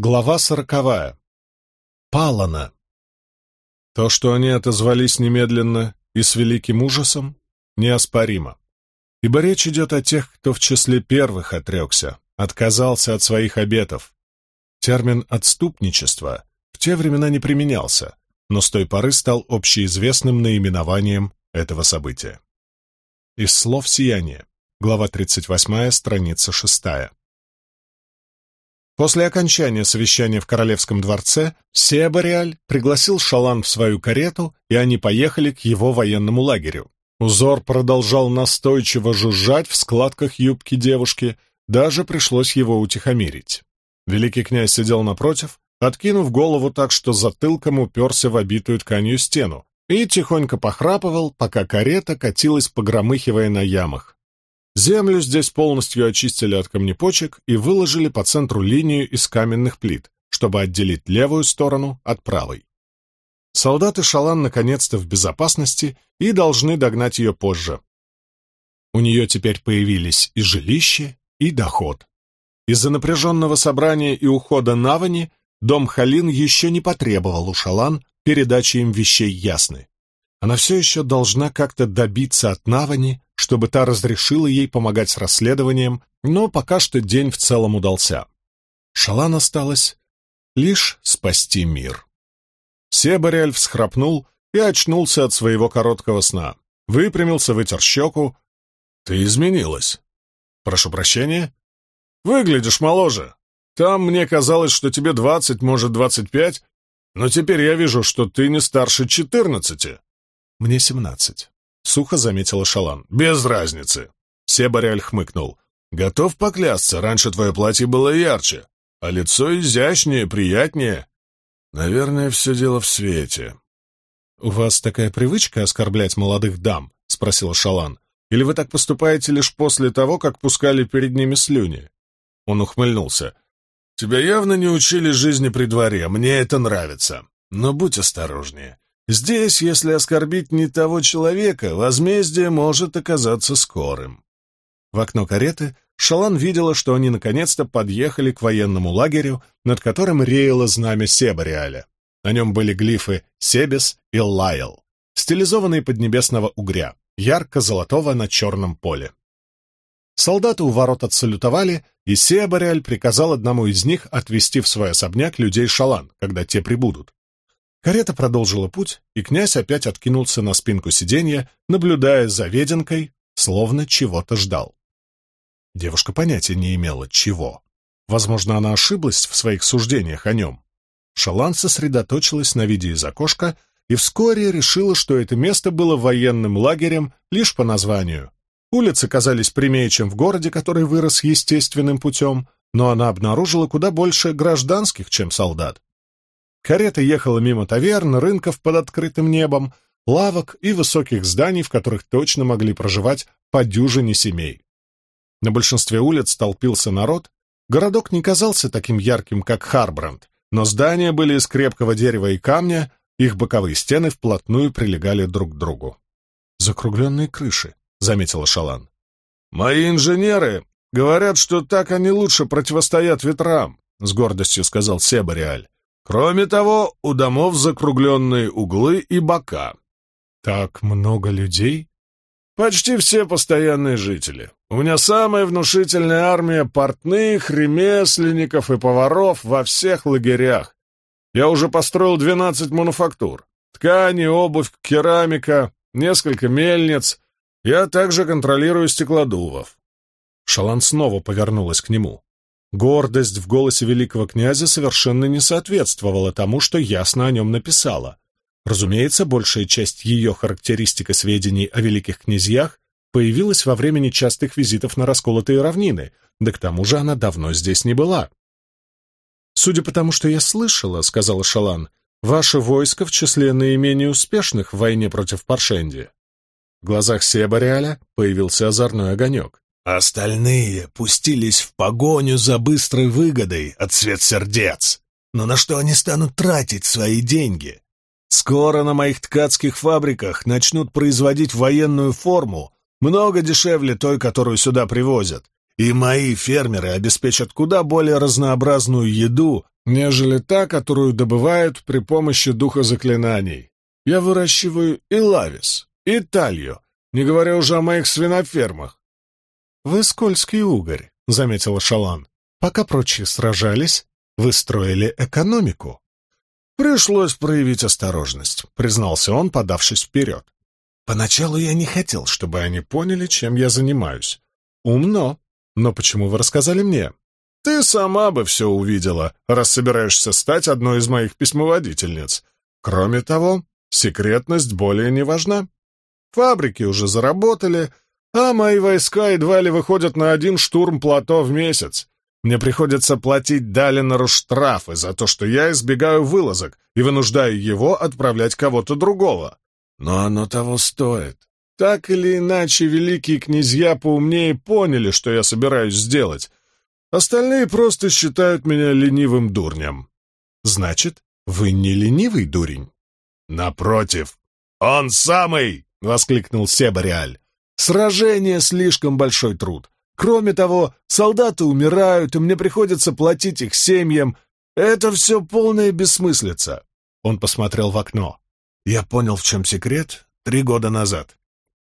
Глава сороковая. Палана. То, что они отозвались немедленно и с великим ужасом, неоспоримо. Ибо речь идет о тех, кто в числе первых отрекся, отказался от своих обетов. Термин «отступничество» в те времена не применялся, но с той поры стал общеизвестным наименованием этого события. Из слов «Сияние», глава 38, страница 6. После окончания совещания в Королевском дворце Себариаль пригласил Шалан в свою карету, и они поехали к его военному лагерю. Узор продолжал настойчиво жужжать в складках юбки девушки, даже пришлось его утихомирить. Великий князь сидел напротив, откинув голову так, что затылком уперся в обитую тканью стену, и тихонько похрапывал, пока карета катилась, погромыхивая на ямах. Землю здесь полностью очистили от камнепочек и выложили по центру линию из каменных плит, чтобы отделить левую сторону от правой. Солдаты Шалан наконец-то в безопасности и должны догнать ее позже. У нее теперь появились и жилище, и доход. Из-за напряженного собрания и ухода Навани дом Халин еще не потребовал у Шалан передачи им вещей ясны. Она все еще должна как-то добиться от Навани, чтобы та разрешила ей помогать с расследованием, но пока что день в целом удался. Шалан осталось лишь спасти мир. Себариэль всхрапнул и очнулся от своего короткого сна. Выпрямился, вытер щеку. «Ты изменилась». «Прошу прощения?» «Выглядишь моложе. Там мне казалось, что тебе двадцать, может, двадцать пять, но теперь я вижу, что ты не старше четырнадцати». «Мне семнадцать», — сухо заметила Шалан. «Без разницы», — Себариаль хмыкнул. «Готов поклясться, раньше твое платье было ярче, а лицо изящнее, приятнее. Наверное, все дело в свете». «У вас такая привычка оскорблять молодых дам?» — спросила Шалан. «Или вы так поступаете лишь после того, как пускали перед ними слюни?» Он ухмыльнулся. «Тебя явно не учили жизни при дворе, мне это нравится. Но будь осторожнее. Здесь, если оскорбить не того человека, возмездие может оказаться скорым. В окно кареты Шалан видела, что они наконец-то подъехали к военному лагерю, над которым реяло знамя Себариаля. На нем были глифы «Себес» и «Лайл», стилизованные под небесного угря, ярко-золотого на черном поле. Солдаты у ворот отсалютовали, и Себариаль приказал одному из них отвезти в свой особняк людей Шалан, когда те прибудут. Карета продолжила путь, и князь опять откинулся на спинку сиденья, наблюдая за веденкой, словно чего-то ждал. Девушка понятия не имела, чего. Возможно, она ошиблась в своих суждениях о нем. Шалан сосредоточилась на виде из окошка и вскоре решила, что это место было военным лагерем лишь по названию. Улицы казались прямее, чем в городе, который вырос естественным путем, но она обнаружила куда больше гражданских, чем солдат. Карета ехала мимо таверн, рынков под открытым небом, лавок и высоких зданий, в которых точно могли проживать по дюжине семей. На большинстве улиц толпился народ. Городок не казался таким ярким, как Харбранд, но здания были из крепкого дерева и камня, их боковые стены вплотную прилегали друг к другу. «Закругленные крыши», — заметила Шалан. «Мои инженеры говорят, что так они лучше противостоят ветрам», — с гордостью сказал Себариаль. Кроме того, у домов закругленные углы и бока. Так много людей? Почти все постоянные жители. У меня самая внушительная армия портных, ремесленников и поваров во всех лагерях. Я уже построил 12 мануфактур. Ткани, обувь, керамика, несколько мельниц. Я также контролирую стеклодувов. Шалан снова повернулась к нему. Гордость в голосе великого князя совершенно не соответствовала тому, что ясно о нем написала. Разумеется, большая часть ее характеристик и сведений о великих князьях появилась во время нечастых визитов на расколотые равнины, да к тому же она давно здесь не была. «Судя по тому, что я слышала, — сказала Шалан, — ваше войско в числе наименее успешных в войне против Паршенди». В глазах Себариаля появился озорной огонек. Остальные пустились в погоню за быстрой выгодой от свет сердец. Но на что они станут тратить свои деньги? Скоро на моих ткацких фабриках начнут производить военную форму, много дешевле той, которую сюда привозят. И мои фермеры обеспечат куда более разнообразную еду нежели та, которую добывают при помощи духа заклинаний. Я выращиваю и лавис, и талью, не говоря уже о моих свинофермах. «Вы скользкий угорь», — заметила Шалан. «Пока прочие сражались, вы строили экономику». «Пришлось проявить осторожность», — признался он, подавшись вперед. «Поначалу я не хотел, чтобы они поняли, чем я занимаюсь. Умно. Но почему вы рассказали мне?» «Ты сама бы все увидела, раз собираешься стать одной из моих письмоводительниц. Кроме того, секретность более не важна. Фабрики уже заработали, а мои войска едва ли выходят на один штурм плато в месяц. Мне приходится платить Далинору штрафы за то, что я избегаю вылазок и вынуждаю его отправлять кого-то другого. Но оно того стоит. Так или иначе, великие князья поумнее поняли, что я собираюсь сделать. Остальные просто считают меня ленивым дурнем. Значит, вы не ленивый дурень? Напротив, он самый! — воскликнул Себариаль. «Сражение — слишком большой труд. Кроме того, солдаты умирают, и мне приходится платить их семьям. Это все полная бессмыслица. Он посмотрел в окно. Я понял, в чем секрет, три года назад.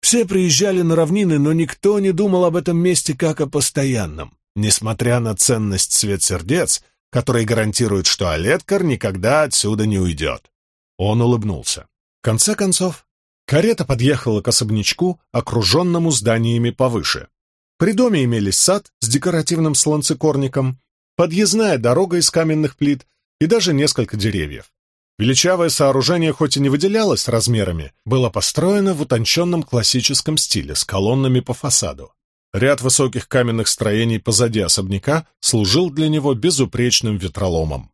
Все приезжали на равнины, но никто не думал об этом месте как о постоянном, несмотря на ценность свет сердец, который гарантирует, что Олеткар никогда отсюда не уйдет. Он улыбнулся. В конце концов, карета подъехала к особнячку, окруженному зданиями повыше. При доме имелись сад с декоративным слонцекорником, подъездная дорога из каменных плит и даже несколько деревьев. Величавое сооружение хоть и не выделялось размерами, было построено в утонченном классическом стиле с колоннами по фасаду. Ряд высоких каменных строений позади особняка служил для него безупречным ветроломом.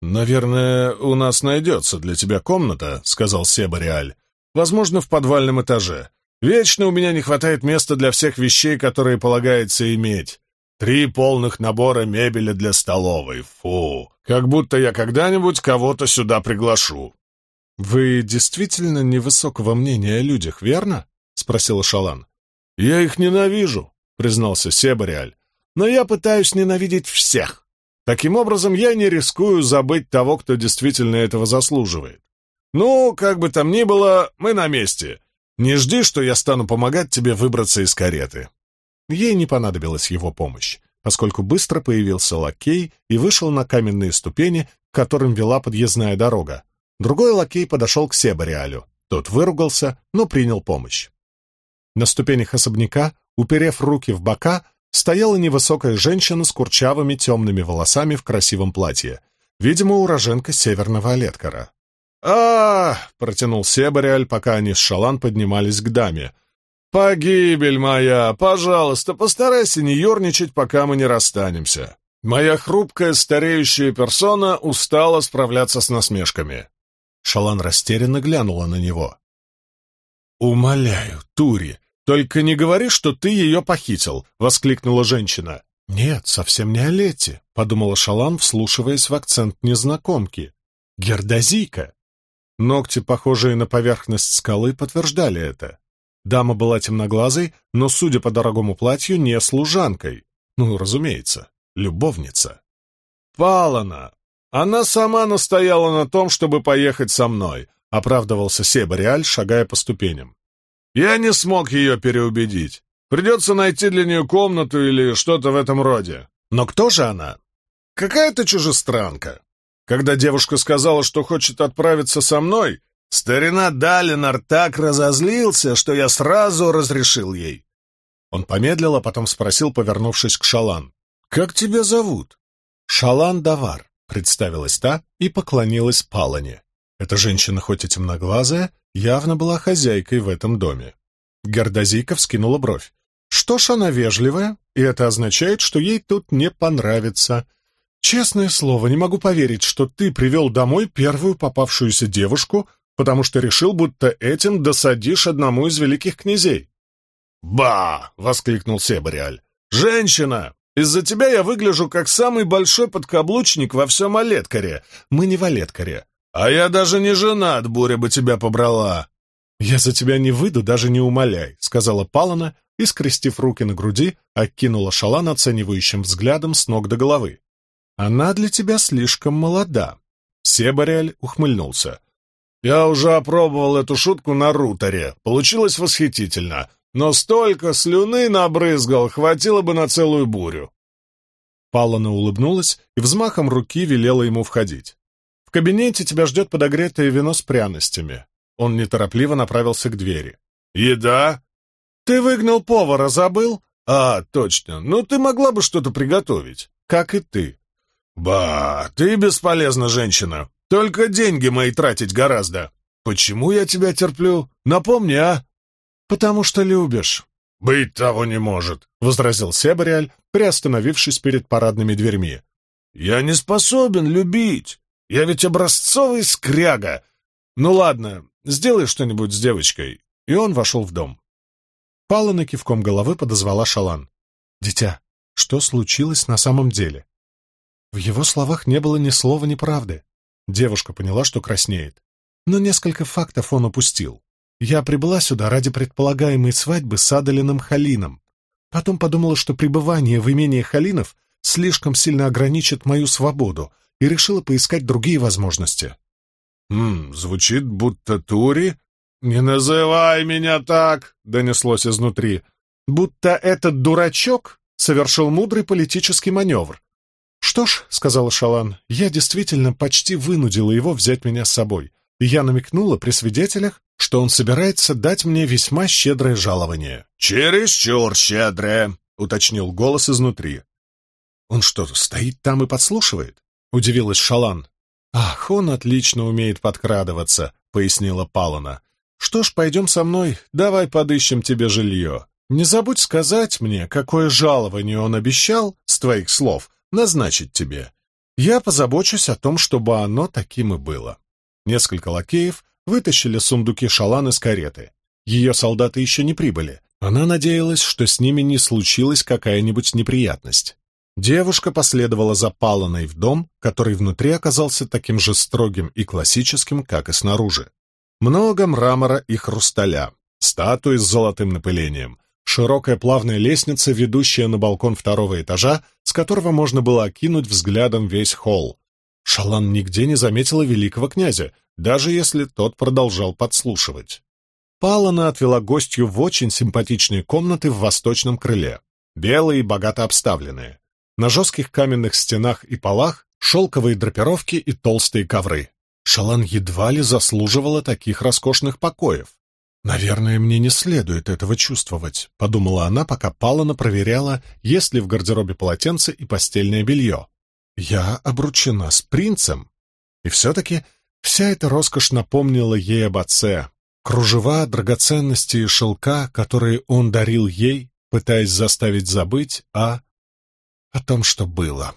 «Наверное, у нас найдется для тебя комната», — сказал Себариаль. «Возможно, в подвальном этаже. Вечно у меня не хватает места для всех вещей, которые полагается иметь. Три полных набора мебели для столовой. Фу! Как будто я когда-нибудь кого-то сюда приглашу. «Вы действительно невысокого мнения о людях, верно?» — спросила Шалан. «Я их ненавижу», — признался Себариаль. «Но я пытаюсь ненавидеть всех. Таким образом, я не рискую забыть того, кто действительно этого заслуживает. Ну, как бы там ни было, мы на месте. Не жди, что я стану помогать тебе выбраться из кареты». Ей не понадобилась его помощь, поскольку быстро появился лакей и вышел на каменные ступени, к которым вела подъездная дорога. Другой лакей подошел к Себариалю. Тот выругался, но принял помощь. На ступенях особняка, уперев руки в бока, стояла невысокая женщина с курчавыми темными волосами в красивом платье, видимо, уроженка северного Олеткара а, протянул Себариаль, пока они с Шалан поднимались к даме. «Погибель моя! Пожалуйста, постарайся не ерничать, пока мы не расстанемся. Моя хрупкая стареющая персона устала справляться с насмешками». Шалан растерянно глянула на него. «Умоляю, Тури, только не говори, что ты ее похитил!» — воскликнула женщина. «Нет, совсем не Олете», — подумала Шалан, вслушиваясь в акцент незнакомки. «Гердозийка!» Ногти, похожие на поверхность скалы, подтверждали это. Дама была темноглазой, но, судя по дорогому платью, не служанкой. Ну, разумеется, любовница. «Палана! Она сама настояла на том, чтобы поехать со мной», — оправдывался Себариаль, шагая по ступеням. «Я не смог ее переубедить. Придется найти для нее комнату или что-то в этом роде. Но кто же она? Какая-то чужестранка. Когда девушка сказала, что хочет отправиться со мной, старина Далинар так разозлился, что я сразу разрешил ей. Он помедлил, а потом спросил, повернувшись к Шалан. «Как тебя зовут?» «Шалан Давар», — представилась та и поклонилась Палане. Эта женщина, хоть и темноглазая, явно была хозяйкой в этом доме. Гордозийка вскинула бровь. «Что ж, она вежливая, и это означает, что ей тут не понравится. Честное слово, не могу поверить, что ты привел домой первую попавшуюся девушку, потому что решил, будто этим досадишь одному из великих князей. «Ба!» — воскликнул Себариаль. «Женщина! Из-за тебя я выгляжу как самый большой подкаблучник во всем Олеткаре. Мы не в Олеткаре. А я даже не женат, буря бы тебя побрала!» «Я за тебя не выйду, даже не умоляй», — сказала Палана и, скрестив руки на груди, окинула шалан оценивающим взглядом с ног до головы. Она для тебя слишком молода. Себариаль ухмыльнулся. Я уже опробовал эту шутку на руторе. Получилось восхитительно. Но столько слюны набрызгал, хватило бы на целую бурю. Палана улыбнулась и взмахом руки велела ему входить. «В кабинете тебя ждет подогретое вино с пряностями». Он неторопливо направился к двери. «Еда?» «Ты выгнал повара, забыл?» «А, точно. Ну, ты могла бы что-то приготовить, как и ты». «Ба, ты бесполезна женщина. Только деньги мои тратить гораздо. Почему я тебя терплю? Напомни, а?» «Потому что любишь». «Быть того не может», — возразил Себариаль, приостановившись перед парадными дверьми. «Я не способен любить. Я ведь образцовый скряга. Ну ладно, сделай что-нибудь с девочкой». И он вошел в дом. Палана кивком головы подозвала Шалан. «Дитя, что случилось на самом деле?» В его словах не было ни слова неправды. Девушка поняла, что краснеет. Но несколько фактов он упустил. Я прибыла сюда ради предполагаемой свадьбы с Адалином Халином. Потом подумала, что пребывание в имении Халинов слишком сильно ограничит мою свободу, и решила поискать другие возможности. «Хм, звучит будто Тури...» «Не называй меня так!» — донеслось изнутри. «Будто этот дурачок совершил мудрый политический маневр. «Что ж», — сказала Шалан, — «я действительно почти вынудила его взять меня с собой. Я намекнула при свидетелях, что он собирается дать мне весьма щедрое жалование. «Чересчур щедрое», — уточнил голос изнутри. «Он что, стоит там и подслушивает?» — удивилась Шалан. «Ах, он отлично умеет подкрадываться», — пояснила Палана. «Что ж, пойдем со мной, давай подыщем тебе жилье. Не забудь сказать мне, какое жалование он обещал, с твоих слов, назначить тебе. Я позабочусь о том, чтобы оно таким и было». Несколько лакеев вытащили сундуки шалан из кареты. Ее солдаты еще не прибыли. Она надеялась, что с ними не случилась какая-нибудь неприятность. Девушка последовала за Паланой в дом, который внутри оказался таким же строгим и классическим, как и снаружи. Много мрамора и хрусталя, статуи с золотым напылением, широкая плавная лестница, ведущая на балкон второго этажа, с которого можно было окинуть взглядом весь холл, Шалан нигде не заметила великого князя, даже если тот продолжал подслушивать. Палана отвела гостью в очень симпатичные комнаты в восточном крыле, белые и богато обставленные. На жестких каменных стенах и полах шелковые драпировки и толстые ковры. Шалан едва ли заслуживала таких роскошных покоев. «Наверное, мне не следует этого чувствовать», — подумала она, пока Палана проверяла, есть ли в гардеробе полотенце и постельное белье. Я обручена с принцем. И все-таки вся эта роскошь напомнила ей об отце. Кружева, драгоценности и шелка, которые он дарил ей, пытаясь заставить забыть о... о том, что было.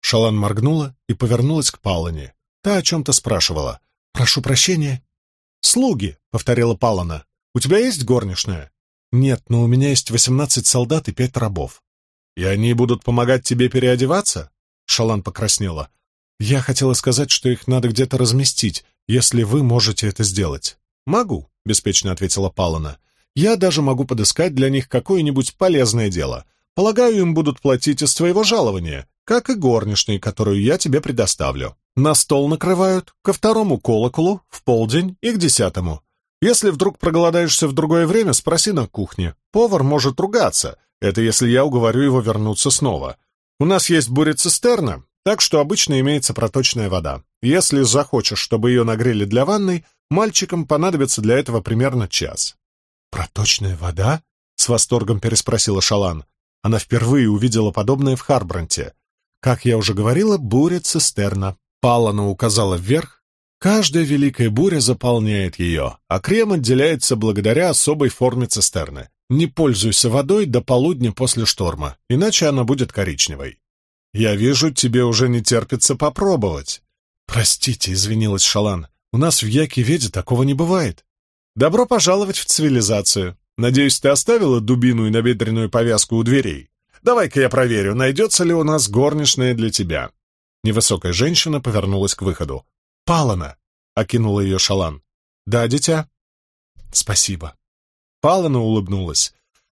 Шалан моргнула и повернулась к Палане. Та о чем-то спрашивала. «Прошу прощения». «Слуги», — повторила Палана. «У тебя есть горничная?» «Нет, но у меня есть восемнадцать солдат и пять рабов». «И они будут помогать тебе переодеваться?» Шалан покраснела. «Я хотела сказать, что их надо где-то разместить, если вы можете это сделать». «Могу», — беспечно ответила Палана. «Я даже могу подыскать для них какое-нибудь полезное дело. Полагаю, им будут платить из твоего жалования, как и горничной, которую я тебе предоставлю. На стол накрывают ко второму колоколу, в полдень и к десятому. Если вдруг проголодаешься в другое время, спроси на кухне. Повар может ругаться. Это если я уговорю его вернуться снова. У нас есть буря-цистерна, так что обычно имеется проточная вода. Если захочешь, чтобы ее нагрели для ванной, мальчикам понадобится для этого примерно час». «Проточная вода?» — с восторгом переспросила Шалан. Она впервые увидела подобное в Харбранте. Как я уже говорила, буря-цистерна. Палана указала вверх. Каждая великая буря заполняет ее, а крем отделяется благодаря особой форме цистерны. Не пользуйся водой до полудня после шторма, иначе она будет коричневой. Я вижу, тебе уже не терпится попробовать. Простите, извинилась Шалан. У нас в Яки-Веде такого не бывает. Добро пожаловать в цивилизацию. Надеюсь, ты оставила дубину и набедренную повязку у дверей. Давай-ка я проверю, найдется ли у нас горничная для тебя. Невысокая женщина повернулась к выходу. «Палана!» — окинула ее Шалан. «Да, дитя?» «Спасибо». Палана улыбнулась.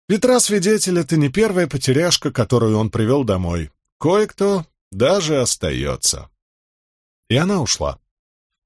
«Ветра свидетеля — ты не первая потеряшка, которую он привел домой. Кое-кто даже остается. И она ушла.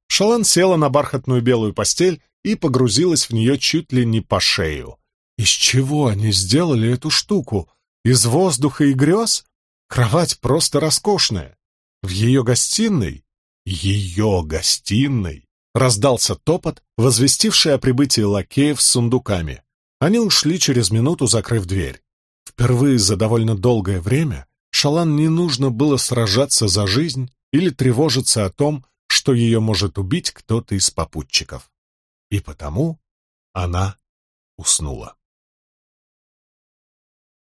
Шалан села на бархатную белую постель и погрузилась в нее чуть ли не по шею. Из чего они сделали эту штуку? Из воздуха и грез? Кровать просто роскошная. В ее гостиной, ее гостиной, раздался топот, возвестивший о прибытии лакеев с сундуками. Они ушли через минуту, закрыв дверь. Впервые за довольно долгое время Шалан не нужно было сражаться за жизнь или тревожиться о том, что ее может убить кто-то из попутчиков. И потому она уснула.